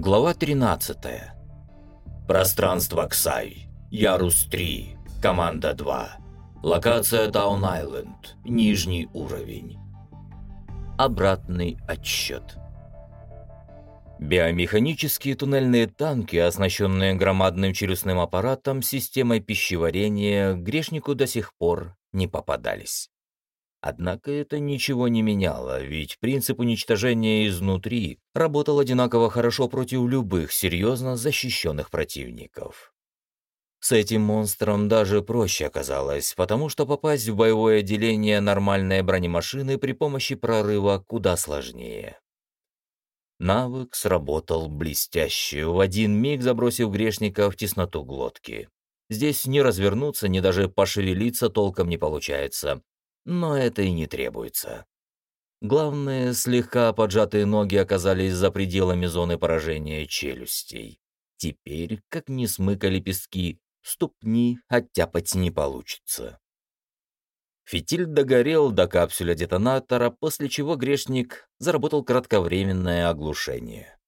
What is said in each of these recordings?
Глава 13. Пространство Ксай. Ярус 3. Команда 2. Локация Таун-Айленд. Нижний уровень. Обратный отсчет. Биомеханические туннельные танки, оснащенные громадным челюстным аппаратом системой пищеварения, грешнику до сих пор не попадались. Однако это ничего не меняло, ведь принцип уничтожения изнутри работал одинаково хорошо против любых серьезно защищенных противников. С этим монстром даже проще оказалось, потому что попасть в боевое отделение нормальной бронемашины при помощи прорыва куда сложнее. Навык сработал блестяще, в один миг забросив грешника в тесноту глотки. Здесь не развернуться, ни даже пошевелиться толком не получается, но это и не требуется. Главное, слегка поджатые ноги оказались за пределами зоны поражения челюстей. Теперь, как не смыкали пески, ступни оттяпать не получится. Фитиль догорел до капсуля детонатора, после чего грешник заработал кратковременное оглушение.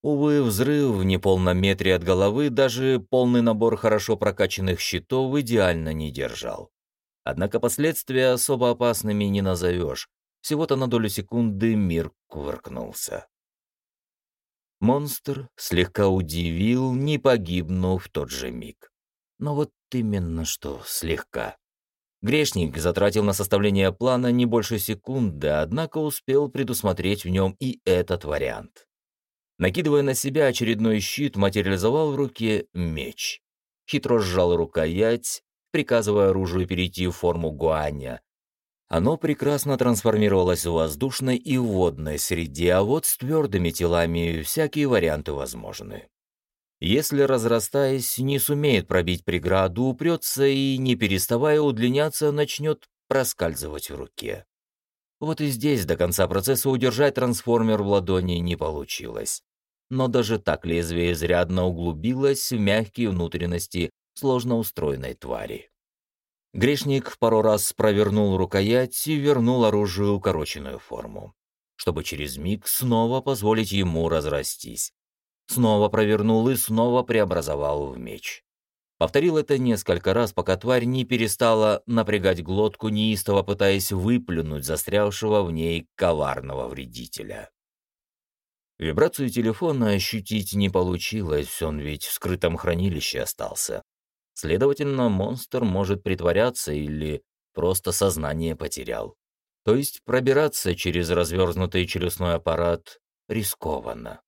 Увы, взрыв в неполном метре от головы даже полный набор хорошо прокачанных щитов идеально не держал. Однако последствия особо опасными не назовешь. Всего-то на долю секунды мир кувыркнулся. Монстр слегка удивил, не погибнув в тот же миг. Но вот именно что слегка. Грешник затратил на составление плана не больше секунды, однако успел предусмотреть в нем и этот вариант. Накидывая на себя очередной щит, материализовал в руке меч. Хитро сжал рукоять, приказывая оружию перейти в форму гуаня. Оно прекрасно трансформировалось в воздушной и водной среде, а вот с твердыми телами всякие варианты возможны. Если, разрастаясь, не сумеет пробить преграду, упрется и, не переставая удлиняться, начнет проскальзывать в руке. Вот и здесь до конца процесса удержать трансформер в ладони не получилось. Но даже так лезвие изрядно углубилось в мягкие внутренности сложно устроенной твари. Грешник пару раз провернул рукоять и вернул оружию укороченную форму, чтобы через миг снова позволить ему разрастись снова провернул и снова преобразовал в меч. Повторил это несколько раз, пока тварь не перестала напрягать глотку, неистово пытаясь выплюнуть застрявшего в ней коварного вредителя. Вибрацию телефона ощутить не получилось, он ведь в скрытом хранилище остался. Следовательно, монстр может притворяться или просто сознание потерял. То есть пробираться через развернутый челюстной аппарат рискованно.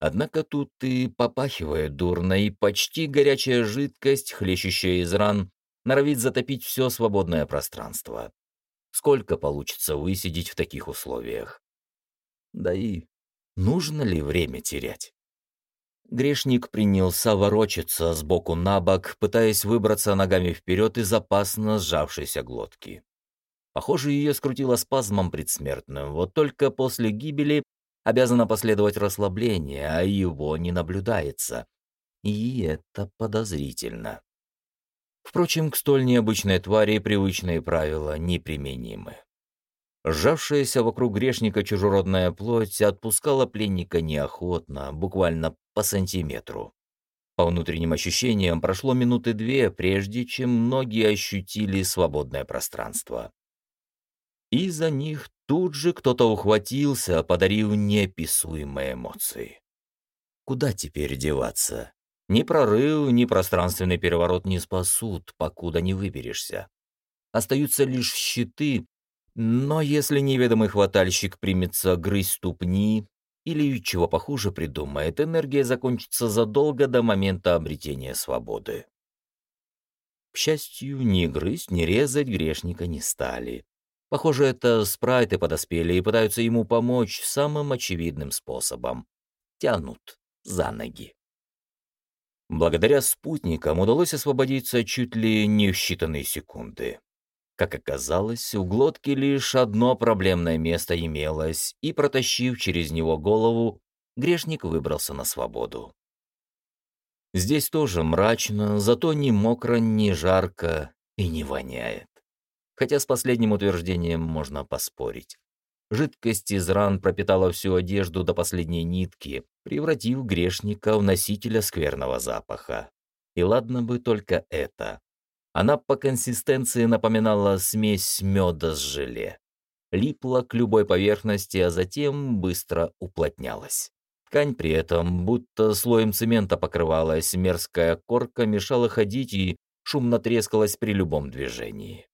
Однако тут и попахивает дурно, и почти горячая жидкость, хлещущая из ран, норовит затопить все свободное пространство. Сколько получится высидеть в таких условиях? Да и нужно ли время терять? Грешник принялся ворочаться сбоку на бок, пытаясь выбраться ногами вперед из опасно сжавшейся глотки. Похоже, ее скрутило спазмом предсмертным, вот только после гибели обязано последовать расслабление, а его не наблюдается. И это подозрительно. Впрочем, к столь необычной твари привычные правила неприменимы. Сжавшаяся вокруг грешника чужеродная плоть отпускала пленника неохотно, буквально по сантиметру. По внутренним ощущениям прошло минуты две, прежде чем многие ощутили свободное пространство. И за них Тут же кто-то ухватился, подарив неописуемые эмоции. Куда теперь деваться? Ни прорыв, ни пространственный переворот не спасут, покуда не выберешься. Остаются лишь щиты, но если неведомый хватальщик примется грызть ступни или чего похуже придумает, энергия закончится задолго до момента обретения свободы. К счастью, ни грызть, ни резать грешника не стали. Похоже, это спрайты подоспели и пытаются ему помочь самым очевидным способом. Тянут за ноги. Благодаря спутникам удалось освободиться чуть ли не в считанные секунды. Как оказалось, у глотки лишь одно проблемное место имелось, и, протащив через него голову, грешник выбрался на свободу. Здесь тоже мрачно, зато ни мокро, ни жарко и не воняет хотя с последним утверждением можно поспорить. Жидкость из ран пропитала всю одежду до последней нитки, превратив грешника в носителя скверного запаха. И ладно бы только это. Она по консистенции напоминала смесь меда с желе. Липла к любой поверхности, а затем быстро уплотнялась. Ткань при этом будто слоем цемента покрывалась, мерзкая корка мешала ходить и шумно трескалась при любом движении.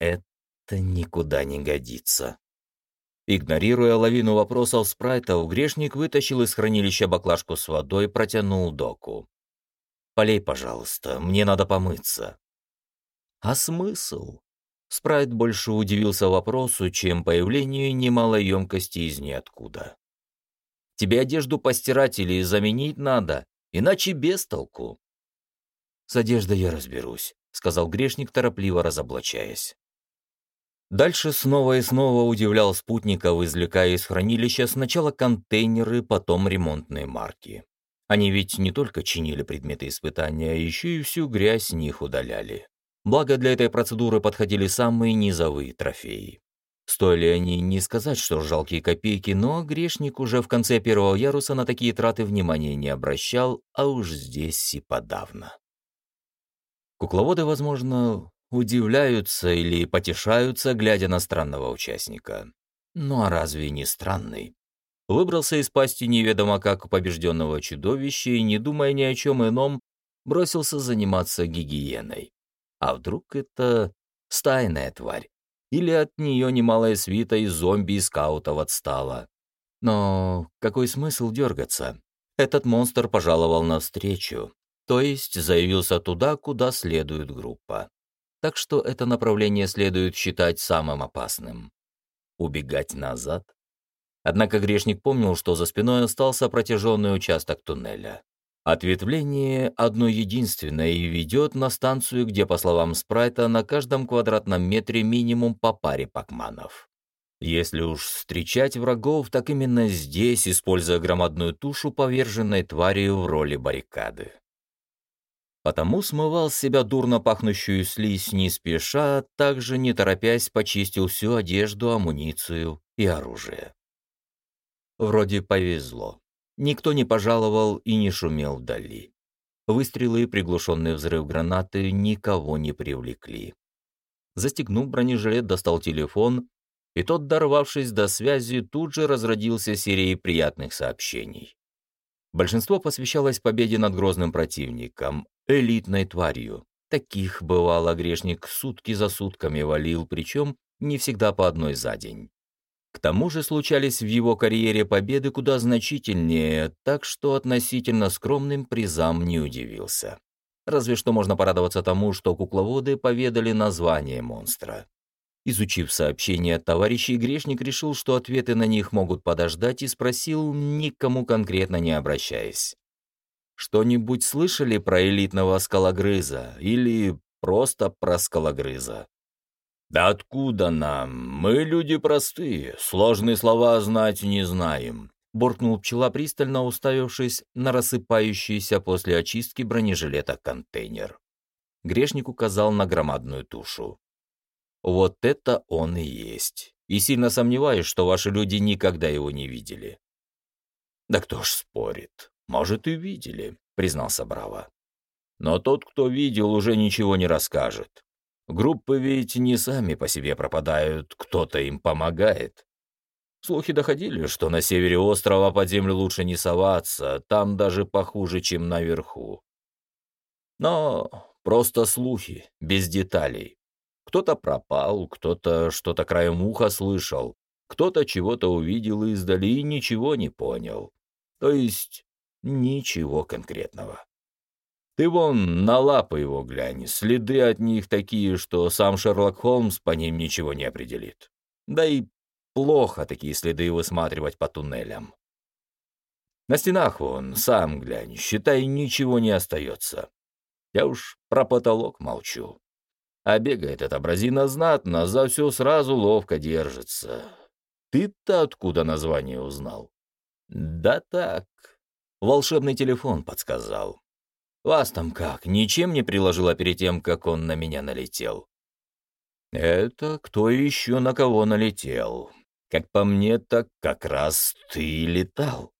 Это никуда не годится. Игнорируя лавину вопросов спрайтов, грешник вытащил из хранилища баклажку с водой, протянул доку. «Полей, пожалуйста, мне надо помыться». «А смысл?» Спрайт больше удивился вопросу, чем появлению немалой емкости из ниоткуда. «Тебе одежду постирать или заменить надо, иначе без толку». «С одеждой я разберусь», — сказал грешник, торопливо разоблачаясь. Дальше снова и снова удивлял спутников, извлекая из хранилища сначала контейнеры, потом ремонтные марки. Они ведь не только чинили предметы испытания, а еще и всю грязь с них удаляли. Благо для этой процедуры подходили самые низовые трофеи. Стоили они не сказать, что жалкие копейки, но грешник уже в конце первого яруса на такие траты внимания не обращал, а уж здесь и подавно. Кукловоды, возможно, удивляются или потешаются, глядя на странного участника. Ну а разве не странный? Выбрался из пасти неведомо как побежденного чудовища и, не думая ни о чем ином, бросился заниматься гигиеной. А вдруг это стайная тварь? Или от нее немалая свита из зомби и скаутов отстала? Но какой смысл дергаться? Этот монстр пожаловал навстречу, то есть заявился туда, куда следует группа так что это направление следует считать самым опасным. Убегать назад? Однако грешник помнил, что за спиной остался протяженный участок туннеля. Ответвление одно единственное и ведет на станцию, где, по словам Спрайта, на каждом квадратном метре минимум по паре пакманов. Если уж встречать врагов, так именно здесь, используя громадную тушу поверженной твари в роли баррикады потому смывал с себя дурно пахнущую слизь не спеша, также не торопясь почистил всю одежду, амуницию и оружие. Вроде повезло. Никто не пожаловал и не шумел вдали. Выстрелы и приглушенный взрыв гранаты никого не привлекли. Застегнув бронежилет, достал телефон, и тот, дорвавшись до связи, тут же разродился серией приятных сообщений. Большинство посвящалось победе над грозным противником, элитной тварью. Таких, бывало, грешник сутки за сутками валил, причем не всегда по одной за день. К тому же случались в его карьере победы куда значительнее, так что относительно скромным призам не удивился. Разве что можно порадоваться тому, что кукловоды поведали название монстра. Изучив сообщения товарищей, грешник решил, что ответы на них могут подождать, и спросил, никому конкретно не обращаясь. Что-нибудь слышали про элитного скалогрыза или просто про скалогрыза? «Да откуда нам? Мы люди простые, сложные слова знать не знаем», буркнул пчела, пристально уставившись на рассыпающийся после очистки бронежилета контейнер. Грешник указал на громадную тушу. «Вот это он и есть. И сильно сомневаюсь, что ваши люди никогда его не видели». «Да кто ж спорит? «Может, и видели», — признался Браво. «Но тот, кто видел, уже ничего не расскажет. Группы ведь не сами по себе пропадают, кто-то им помогает. Слухи доходили, что на севере острова под землю лучше не соваться, там даже похуже, чем наверху. Но просто слухи, без деталей. Кто-то пропал, кто-то что-то краем уха слышал, кто-то чего-то увидел издали и ничего не понял. То есть Ничего конкретного. Ты вон на лапы его глянь, следы от них такие, что сам Шерлок Холмс по ним ничего не определит. Да и плохо такие следы высматривать по туннелям. На стенах вон, сам глянь, считай, ничего не остается. Я уж про потолок молчу. А бегает эта бразина знатно, за все сразу ловко держится. Ты-то откуда название узнал? Да так, Волшебный телефон подсказал. Вас там как, ничем не приложила перед тем, как он на меня налетел? Это кто еще на кого налетел? Как по мне, так как раз ты летал.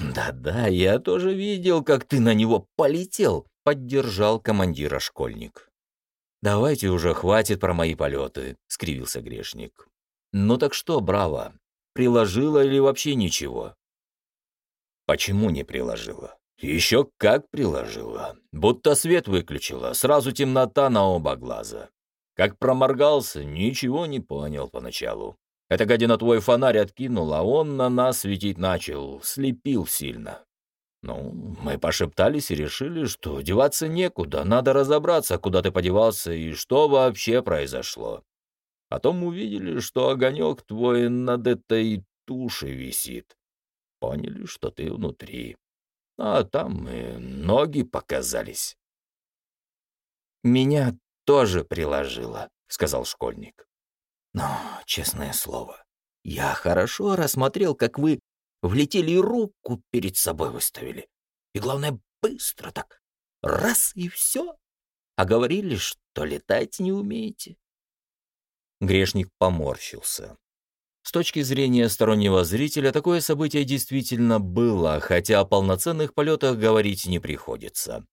«Да-да, я тоже видел, как ты на него полетел», — поддержал командира школьник. «Давайте уже хватит про мои полеты», — скривился грешник. «Ну так что, браво, приложила или вообще ничего?» «Почему не приложила?» «Еще как приложила. Будто свет выключила, сразу темнота на оба глаза. Как проморгался, ничего не понял поначалу. Эта гадина твой фонарь откинул, а он на нас светить начал, слепил сильно. Ну, мы пошептались и решили, что деваться некуда, надо разобраться, куда ты подевался и что вообще произошло. Потом увидели, что огонек твой над этой тушей висит. Поняли, что ты внутри. А там и ноги показались. «Меня тоже приложило», — сказал школьник. Но, честное слово, я хорошо рассмотрел, как вы влетели и руку перед собой выставили. И главное, быстро так. Раз и все. А говорили, что летать не умеете. Грешник поморщился. С точки зрения стороннего зрителя, такое событие действительно было, хотя о полноценных полетах говорить не приходится.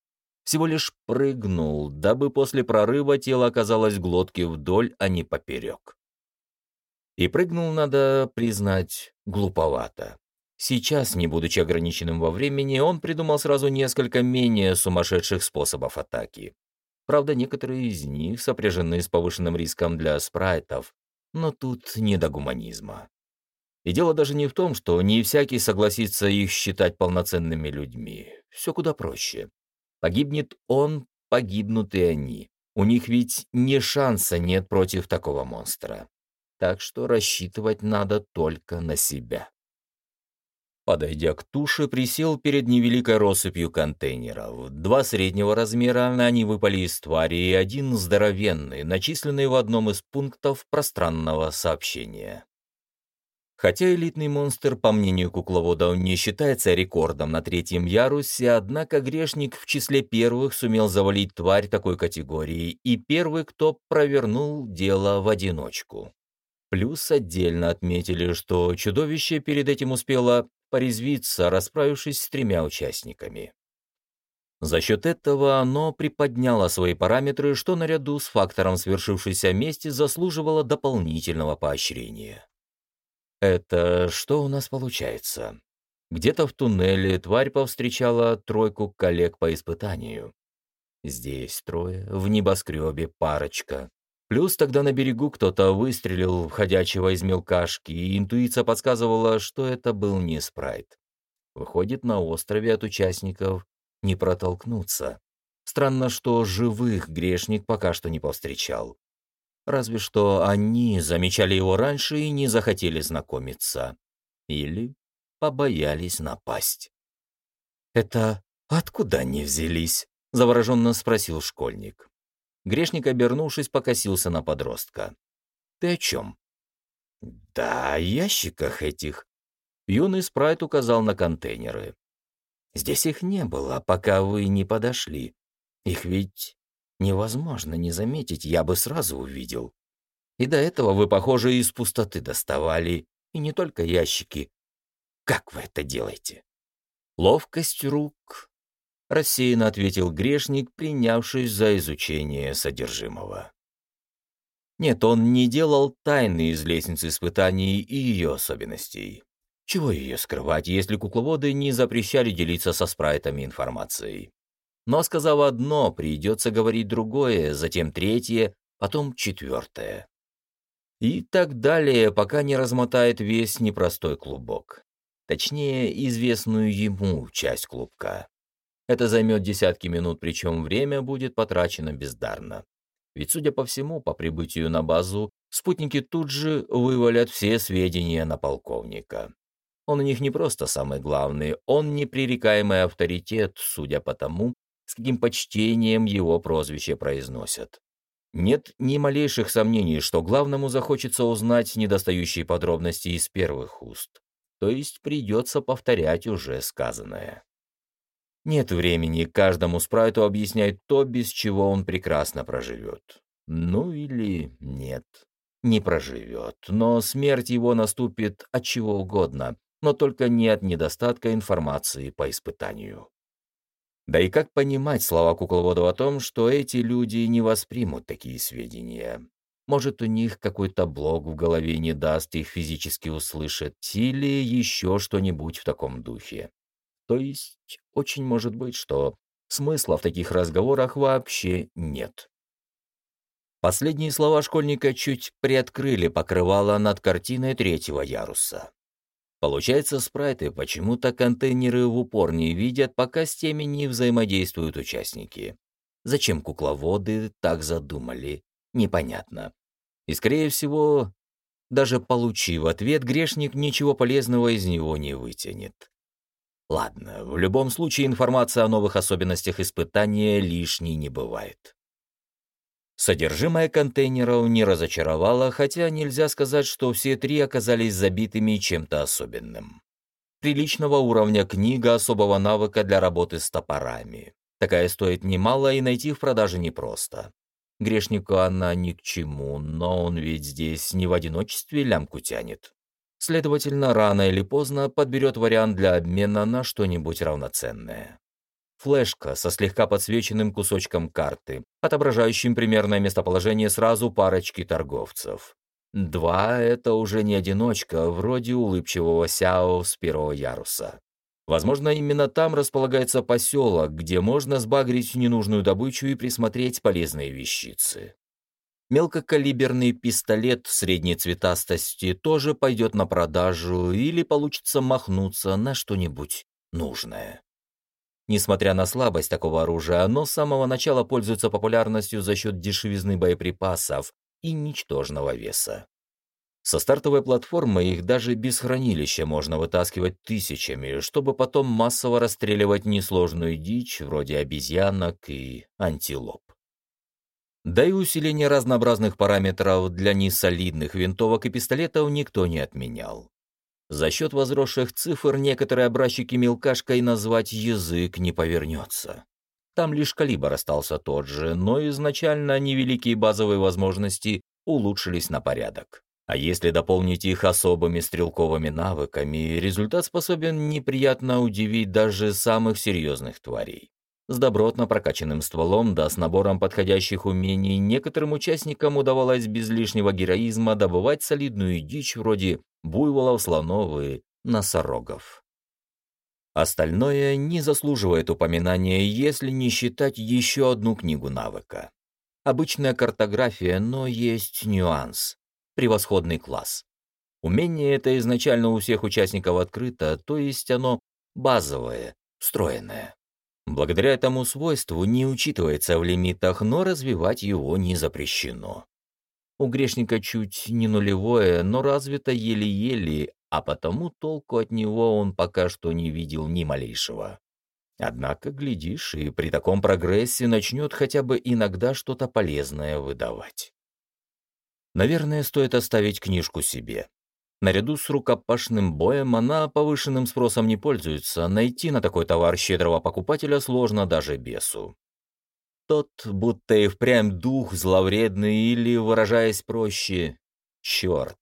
Всего лишь прыгнул, дабы после прорыва тело оказалось глотки вдоль, а не поперек. И прыгнул, надо признать, глуповато. Сейчас, не будучи ограниченным во времени, он придумал сразу несколько менее сумасшедших способов атаки. Правда, некоторые из них сопряжены с повышенным риском для спрайтов, но тут не до гуманизма. И дело даже не в том, что не всякий согласится их считать полноценными людьми. Все куда проще. Погибнет он, погибнут и они. У них ведь ни шанса нет против такого монстра так что рассчитывать надо только на себя. Подойдя к туше, присел перед невеликой россыпью контейнеров. Два среднего размера, они выпали из твари, и один здоровенный, начисленный в одном из пунктов пространного сообщения. Хотя элитный монстр, по мнению кукловода, не считается рекордом на третьем ярусе, однако грешник в числе первых сумел завалить тварь такой категории и первый, кто провернул дело в одиночку. Плюс отдельно отметили, что чудовище перед этим успело порезвиться, расправившись с тремя участниками. За счет этого оно приподняло свои параметры, что наряду с фактором свершившейся мести заслуживало дополнительного поощрения. Это что у нас получается? Где-то в туннеле тварь повстречала тройку коллег по испытанию. Здесь трое, в небоскребе парочка. Плюс тогда на берегу кто-то выстрелил в ходячего из мелкашки, и интуиция подсказывала, что это был не спрайт. Выходит, на острове от участников не протолкнуться. Странно, что живых грешник пока что не повстречал. Разве что они замечали его раньше и не захотели знакомиться. Или побоялись напасть. «Это откуда они взялись?» — завороженно спросил школьник. Грешник, обернувшись, покосился на подростка. «Ты о чем?» «Да, о ящиках этих». Юный спрайт указал на контейнеры. «Здесь их не было, пока вы не подошли. Их ведь невозможно не заметить, я бы сразу увидел. И до этого вы, похоже, из пустоты доставали, и не только ящики. Как вы это делаете?» Ловкость рук, рассеянно ответил грешник, принявшись за изучение содержимого. Нет, он не делал тайны из лестницы испытаний и ее особенностей. Чего ее скрывать, если кукловоды не запрещали делиться со спрайтами информацией? Но, сказав одно, придется говорить другое, затем третье, потом четвертое. И так далее, пока не размотает весь непростой клубок. Точнее, известную ему часть клубка. Это займет десятки минут, причем время будет потрачено бездарно. Ведь, судя по всему, по прибытию на базу, спутники тут же вывалят все сведения на полковника. Он у них не просто самый главный, он непререкаемый авторитет, судя по тому, с каким почтением его прозвище произносят. Нет ни малейших сомнений, что главному захочется узнать недостающие подробности из первых уст. То есть придется повторять уже сказанное. Нет времени каждому спрайту объяснять то, без чего он прекрасно проживет. Ну или нет. не проживет, но смерть его наступит от чего угодно, но только не от недостатка информации по испытанию. Да и как понимать слова кукловода о том, что эти люди не воспримут такие сведения? Может, у них какой-то блок в голове не даст их физически услышать, или еще что-нибудь в таком духе. То есть, очень может быть, что смысла в таких разговорах вообще нет. Последние слова школьника чуть приоткрыли покрывало над картиной третьего яруса. Получается, спрайты почему-то контейнеры в упор не видят, пока с теми не взаимодействуют участники. Зачем кукловоды так задумали, непонятно. И, скорее всего, даже получив ответ, грешник ничего полезного из него не вытянет. Ладно, в любом случае информация о новых особенностях испытания лишней не бывает. Содержимое контейнеров не разочаровало, хотя нельзя сказать, что все три оказались забитыми чем-то особенным. Приличного уровня книга особого навыка для работы с топорами. Такая стоит немало и найти в продаже непросто. Грешнику она ни к чему, но он ведь здесь не в одиночестве лямку тянет. Следовательно, рано или поздно подберет вариант для обмена на что-нибудь равноценное. Флешка со слегка подсвеченным кусочком карты, отображающим примерное местоположение сразу парочки торговцев. Два — это уже не одиночка, вроде улыбчивого Сяо с первого яруса. Возможно, именно там располагается поселок, где можно сбагрить ненужную добычу и присмотреть полезные вещицы. Мелкокалиберный пистолет средней цветастости тоже пойдет на продажу или получится махнуться на что-нибудь нужное. Несмотря на слабость такого оружия, оно с самого начала пользуется популярностью за счет дешевизны боеприпасов и ничтожного веса. Со стартовой платформы их даже без хранилища можно вытаскивать тысячами, чтобы потом массово расстреливать несложную дичь, вроде обезьянок и антилоп. Да и усиление разнообразных параметров для несолидных винтовок и пистолетов никто не отменял. За счет возросших цифр некоторые образчики мелкашкой назвать язык не повернется. Там лишь калибр остался тот же, но изначально невеликие базовые возможности улучшились на порядок. А если дополнить их особыми стрелковыми навыками, результат способен неприятно удивить даже самых серьезных тварей. С добротно прокачанным стволом да с набором подходящих умений некоторым участникам удавалось без лишнего героизма добывать солидную дичь вроде буйволов, слонов и носорогов. Остальное не заслуживает упоминания, если не считать еще одну книгу навыка. Обычная картография, но есть нюанс превосходный класс. Умение это изначально у всех участников открыто, то есть оно базовое, встроенное. Благодаря этому свойству не учитывается в лимитах, но развивать его не запрещено. У грешника чуть не нулевое, но развито еле-еле, а потому толку от него он пока что не видел ни малейшего. Однако, глядишь, и при таком прогрессе начнет хотя бы иногда что-то полезное выдавать. Наверное, стоит оставить книжку себе. Наряду с рукопашным боем она повышенным спросом не пользуется, найти на такой товар щедрого покупателя сложно даже бесу. Тот, будто и впрямь дух зловредный или, выражаясь проще, черт.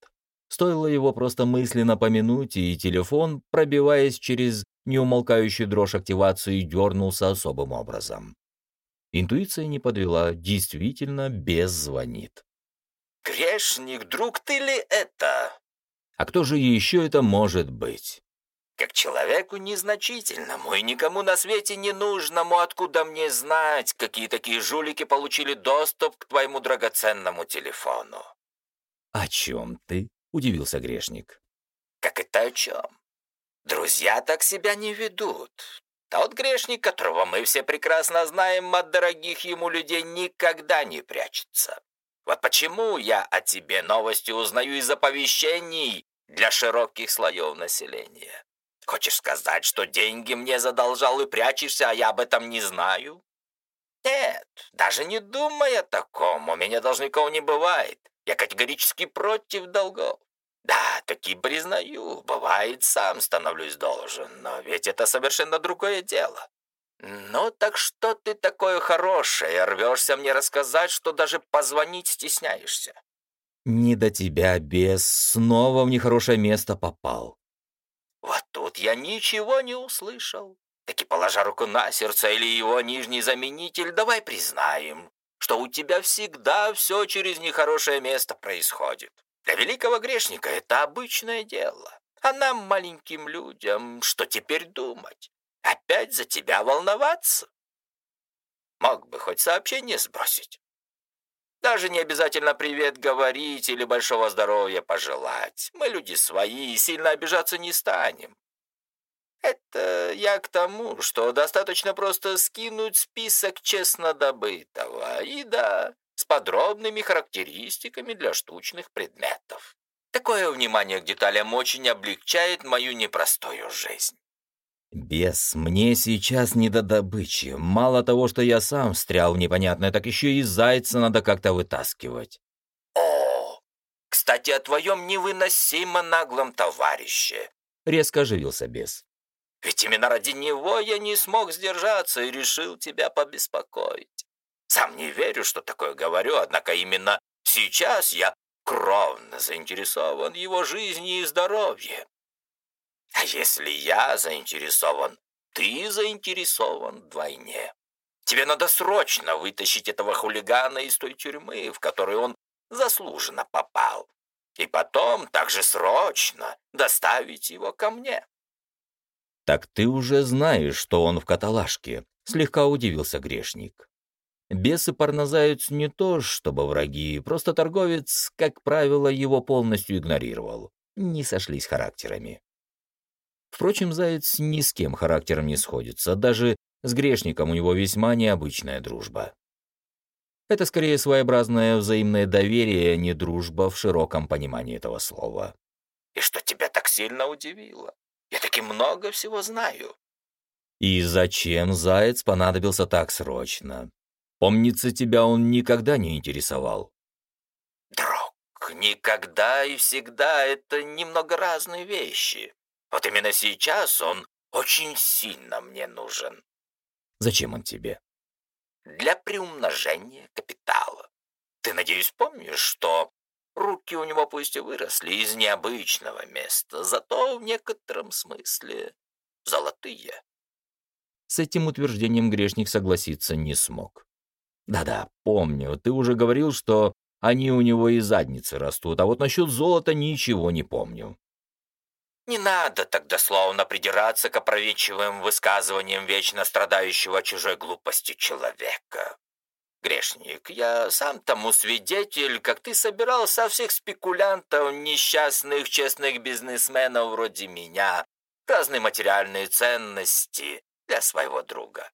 Стоило его просто мысленно помянуть, и телефон, пробиваясь через неумолкающую дрожь активации, дернулся особым образом. Интуиция не подвела, действительно без звонит. «Грешник, друг ты ли это?» «А кто же еще это может быть?» «Как человеку незначительному и никому на свете не нужному, откуда мне знать, какие такие жулики получили доступ к твоему драгоценному телефону?» «О чем ты?» — удивился грешник. «Как это о чем? Друзья так себя не ведут. Тот грешник, которого мы все прекрасно знаем, от дорогих ему людей никогда не прячется. Вот почему я о тебе новости узнаю из оповещений для широких слоев населения. Хочешь сказать, что деньги мне задолжал и прячешься, а я об этом не знаю? Нет, даже не думай о таком, у меня должников не бывает. Я категорически против долгов. Да, таки признаю, бывает, сам становлюсь должен, но ведь это совершенно другое дело. «Ну так что ты такое хорошее, рвешься мне рассказать, что даже позвонить стесняешься? Не до тебя, бес, снова в нехорошее место попал. Вот тут я ничего не услышал. Таки положа руку на сердце или его нижний заменитель, давай признаем, что у тебя всегда все через нехорошее место происходит. Для великого грешника это обычное дело. А нам, маленьким людям, что теперь думать? Опять за тебя волноваться? Мог бы хоть сообщение сбросить. Даже не обязательно привет говорить или большого здоровья пожелать. Мы люди свои и сильно обижаться не станем. Это я к тому, что достаточно просто скинуть список честно добытого. И да, с подробными характеристиками для штучных предметов. Такое внимание к деталям очень облегчает мою непростую жизнь. «Бес, мне сейчас не до добычи. Мало того, что я сам встрял в непонятное, так еще и зайца надо как-то вытаскивать». «О, кстати, о твоем невыносимо наглом товарище», — резко оживился бес. «Ведь именно ради него я не смог сдержаться и решил тебя побеспокоить. Сам не верю, что такое говорю, однако именно сейчас я кровно заинтересован его жизни и здоровье. А если я заинтересован, ты заинтересован вдвойне. Тебе надо срочно вытащить этого хулигана из той тюрьмы, в которую он заслуженно попал. И потом также срочно доставить его ко мне. «Так ты уже знаешь, что он в каталажке», — слегка удивился грешник. Бесы парнозаяц не то, чтобы враги, просто торговец, как правило, его полностью игнорировал. Не сошлись характерами. Впрочем, заяц ни с кем характером не сходится, даже с грешником у него весьма необычная дружба. Это скорее своеобразное взаимное доверие, а не дружба в широком понимании этого слова. «И что тебя так сильно удивило? Я таки много всего знаю». «И зачем заяц понадобился так срочно? Помнится, тебя он никогда не интересовал». «Друг, никогда и всегда — это немного разные вещи. Вот именно сейчас он очень сильно мне нужен. Зачем он тебе? Для приумножения капитала. Ты, надеюсь, помнишь, что руки у него пусть и выросли из необычного места, зато в некотором смысле золотые. С этим утверждением грешник согласиться не смог. Да-да, помню, ты уже говорил, что они у него из задницы растут, а вот насчет золота ничего не помню. Не надо так дословно придираться к опроветчивым высказываниям вечно страдающего чужой глупости человека. Грешник, я сам тому свидетель, как ты собирал со всех спекулянтов, несчастных честных бизнесменов вроде меня, разные материальные ценности для своего друга.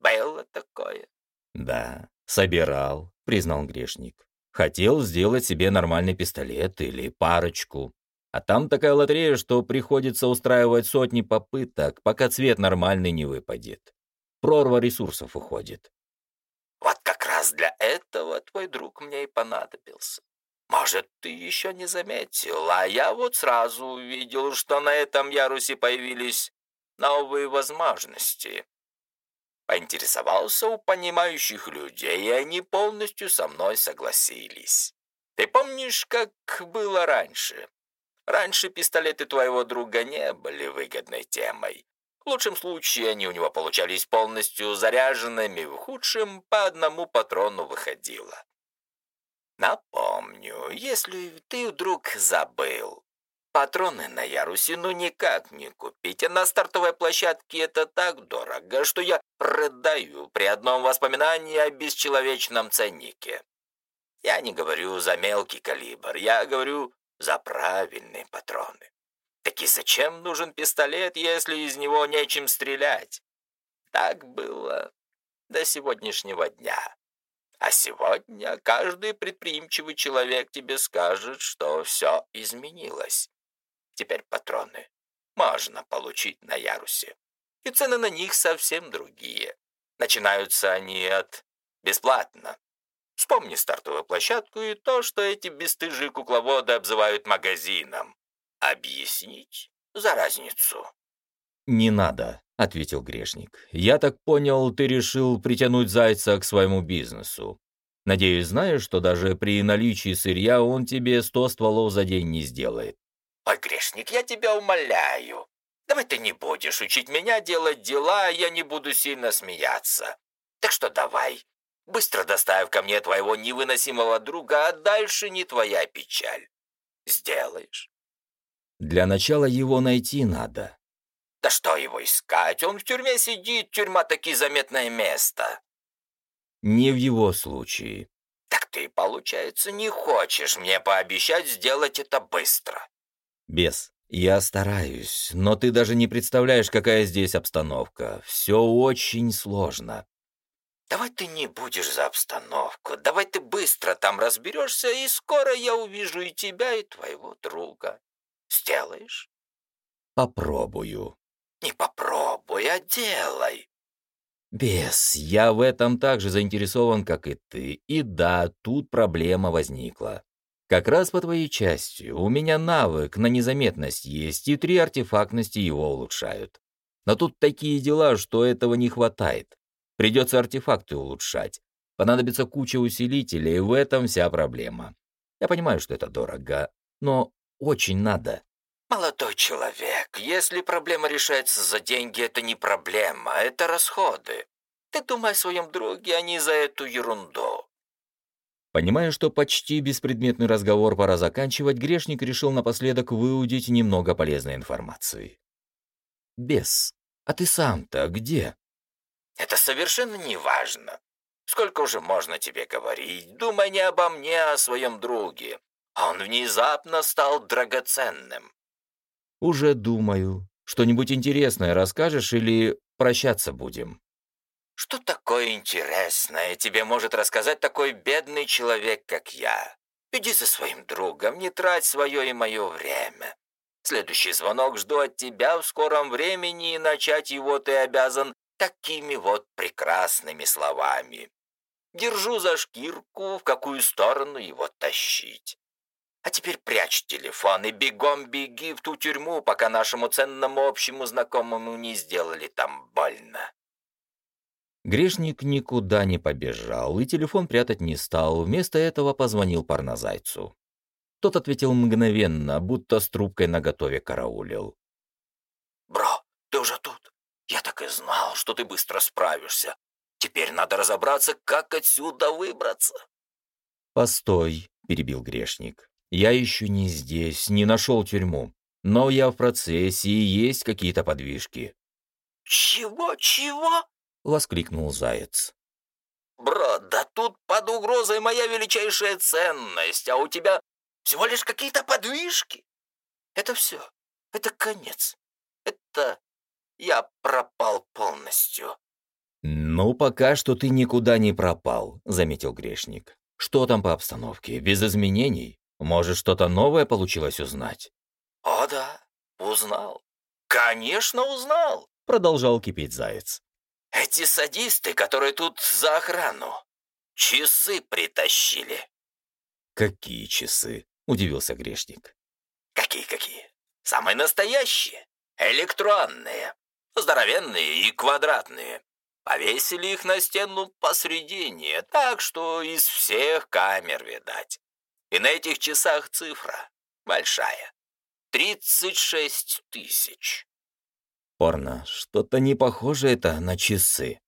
Было такое? Да, собирал, признал грешник. Хотел сделать себе нормальный пистолет или парочку, а там такая лотерея, что приходится устраивать сотни попыток, пока цвет нормальный не выпадет. Прорва ресурсов уходит. Вот как раз для этого твой друг мне и понадобился. Может, ты еще не заметил, а я вот сразу увидел, что на этом ярусе появились новые возможности. Поинтересовался у понимающих людей, и они полностью со мной согласились. Ты помнишь, как было раньше? Раньше пистолеты твоего друга не были выгодной темой. В лучшем случае они у него получались полностью заряженными, в худшем по одному патрону выходило. Напомню, если ты вдруг забыл, патроны на ярусе ну никак не купить, а на стартовой площадке это так дорого, что я рыдаю при одном воспоминании о бесчеловечном ценнике. Я не говорю за мелкий калибр, я говорю за правильные патроны. Так и зачем нужен пистолет, если из него нечем стрелять? Так было до сегодняшнего дня. А сегодня каждый предприимчивый человек тебе скажет, что все изменилось. Теперь патроны можно получить на ярусе. И цены на них совсем другие. Начинаются они от бесплатно Вспомни стартовую площадку и то, что эти бесстыжие кукловоды обзывают магазином. Объяснить за разницу. «Не надо», — ответил грешник. «Я так понял, ты решил притянуть зайца к своему бизнесу. Надеюсь, знаешь, что даже при наличии сырья он тебе сто стволов за день не сделает. Ой, грешник, я тебя умоляю. Давай ты не будешь учить меня делать дела, я не буду сильно смеяться. Так что давай, быстро доставь ко мне твоего невыносимого друга, а дальше не твоя печаль. Сделаешь? Для начала его найти надо. Да что его искать? Он в тюрьме сидит, тюрьма таки заметное место. Не в его случае. Так ты, получается, не хочешь мне пообещать сделать это быстро. Без. Я стараюсь, но ты даже не представляешь, какая здесь обстановка. Все очень сложно. Давай ты не будешь за обстановку. Давай ты быстро там разберешься, и скоро я увижу и тебя, и твоего друга. Сделаешь? Попробую. Не попробуй, а делай. Бес, я в этом так же заинтересован, как и ты. И да, тут проблема возникла. Как раз по твоей части. У меня навык на незаметность есть, и три артефактности его улучшают. Но тут такие дела, что этого не хватает. Придется артефакты улучшать. Понадобится куча усилителей, и в этом вся проблема. Я понимаю, что это дорого, но очень надо. «Молодой человек, если проблема решается за деньги, это не проблема, это расходы. Ты думай о своем друге, а не за эту ерунду». Понимая, что почти беспредметный разговор пора заканчивать, грешник решил напоследок выудить немного полезной информации. «Бес, а ты сам-то где?» «Это совершенно не важно. Сколько уже можно тебе говорить? Думай не обо мне, а о своем друге. А он внезапно стал драгоценным. «Уже думаю. Что-нибудь интересное расскажешь или прощаться будем?» «Что такое интересное тебе может рассказать такой бедный человек, как я? Иди за своим другом, не трать свое и мое время. Следующий звонок жду от тебя в скором времени, и начать его ты обязан такими вот прекрасными словами. Держу за шкирку, в какую сторону его тащить. А теперь прячь телефон и бегом беги в ту тюрьму, пока нашему ценному общему знакомому не сделали там больно. Грешник никуда не побежал и телефон прятать не стал, вместо этого позвонил парнозайцу. Тот ответил мгновенно, будто с трубкой наготове караулил. «Бро, ты уже тут? Я так и знал, что ты быстро справишься. Теперь надо разобраться, как отсюда выбраться». «Постой», — перебил грешник. Я еще не здесь, не нашел тюрьму. Но я в процессе, и есть какие-то подвижки». «Чего, чего?» — воскликнул Заяц. «Брат, да тут под угрозой моя величайшая ценность, а у тебя всего лишь какие-то подвижки. Это все. Это конец. Это я пропал полностью». «Ну, пока что ты никуда не пропал», — заметил грешник. «Что там по обстановке? Без изменений?» Может, что-то новое получилось узнать?» «О да, узнал. Конечно, узнал!» — продолжал кипеть Заяц. «Эти садисты, которые тут за охрану, часы притащили». «Какие часы?» — удивился грешник. «Какие-какие? Самые настоящие, электронные, здоровенные и квадратные. Повесили их на стену посредине, так что из всех камер видать. И на этих часах цифра большая. Тридцать шесть тысяч. Порно, что-то не похоже это на часы.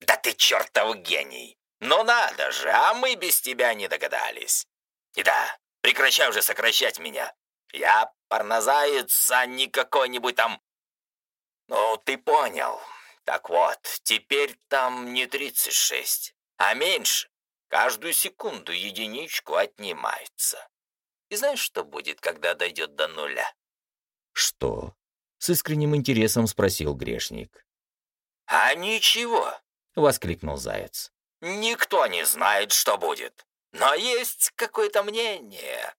Да ты чертов гений! Ну надо же, а мы без тебя не догадались. И да, прекращай уже сокращать меня. Я парнозаец, а не какой-нибудь там... Ну, ты понял. Так вот, теперь там не тридцать шесть, а меньше. Каждую секунду единичку отнимается. И знаешь, что будет, когда дойдет до нуля? Что? С искренним интересом спросил грешник. А ничего, воскликнул заяц. Никто не знает, что будет. Но есть какое-то мнение.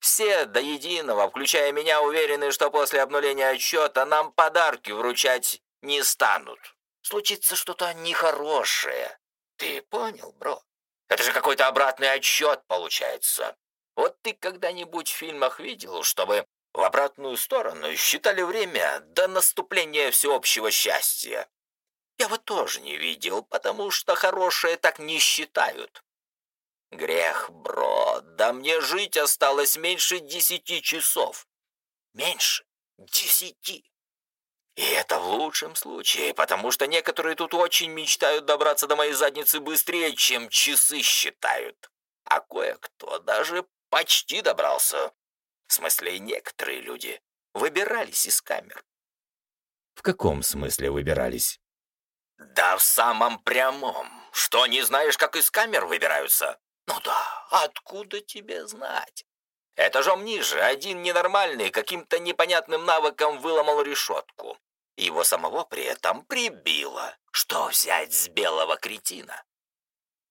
Все до единого, включая меня, уверены, что после обнуления отчета нам подарки вручать не станут. Случится что-то нехорошее. Ты понял, бро? Это же какой-то обратный отсчет получается. Вот ты когда-нибудь в фильмах видел, чтобы в обратную сторону считали время до наступления всеобщего счастья? Я вот тоже не видел, потому что хорошие так не считают. Грех, бро, да мне жить осталось меньше десяти часов. Меньше десяти. И это в лучшем случае, потому что некоторые тут очень мечтают добраться до моей задницы быстрее, чем часы считают. А кое-кто даже почти добрался. В смысле, некоторые люди выбирались из камер. В каком смысле выбирались? Да в самом прямом. Что, не знаешь, как из камер выбираются? Ну да, откуда тебе знать? Этажом ниже один ненормальный каким-то непонятным навыком выломал решетку. Его самого при этом прибило. Что взять с белого кретина?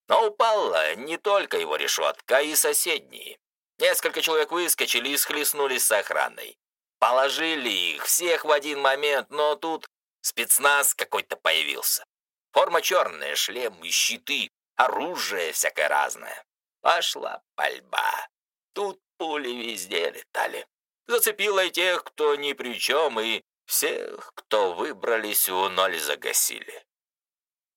Но упала не только его решетка, а и соседние. Несколько человек выскочили и схлестнулись с охраной. Положили их всех в один момент, но тут спецназ какой-то появился. Форма черная, шлем и щиты, оружие всякое разное. Пошла пальба. Тут пули везде летали. Зацепила и тех, кто ни при чем, и всех, кто выбрались у ноль загасили.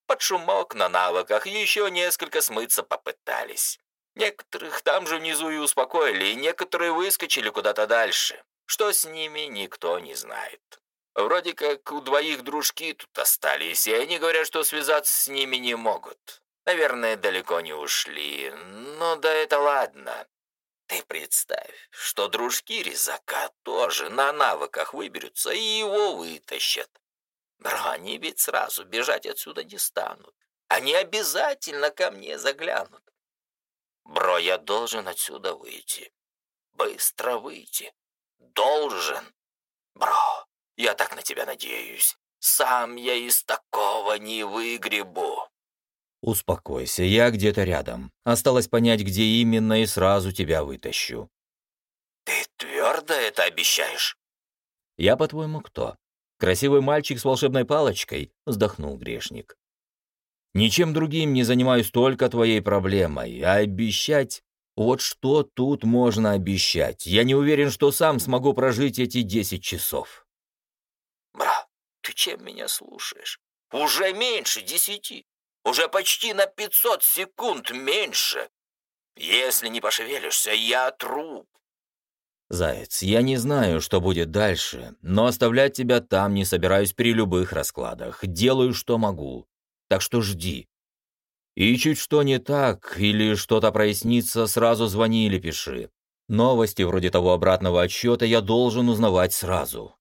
Под шумок на навыках еще несколько смыться попытались. Некоторых там же внизу и успокоили, и некоторые выскочили куда-то дальше. Что с ними, никто не знает. Вроде как у двоих дружки тут остались, и они говорят, что связаться с ними не могут. Наверное, далеко не ушли, но да это ладно. Ты представь, что дружки резака тоже на навыках выберутся и его вытащат. Бро, они ведь сразу бежать отсюда не станут. Они обязательно ко мне заглянут. Бро, я должен отсюда выйти. Быстро выйти. Должен. Бро, я так на тебя надеюсь. Сам я из такого не выгребу. Успокойся, я где-то рядом. Осталось понять, где именно, и сразу тебя вытащу. Ты твердо это обещаешь? Я, по-твоему, кто? Красивый мальчик с волшебной палочкой? Вздохнул грешник. Ничем другим не занимаюсь только твоей проблемой, а обещать... Вот что тут можно обещать? Я не уверен, что сам смогу прожить эти десять часов. Бра, ты чем меня слушаешь? Уже меньше десяти. Уже почти на пятьсот секунд меньше. Если не пошевелишься, я труп. Заяц, я не знаю, что будет дальше, но оставлять тебя там не собираюсь при любых раскладах. Делаю, что могу так что жди. И чуть что не так или что-то прояснится, сразу звони или пиши. Новости вроде того обратного отсчета я должен узнавать сразу.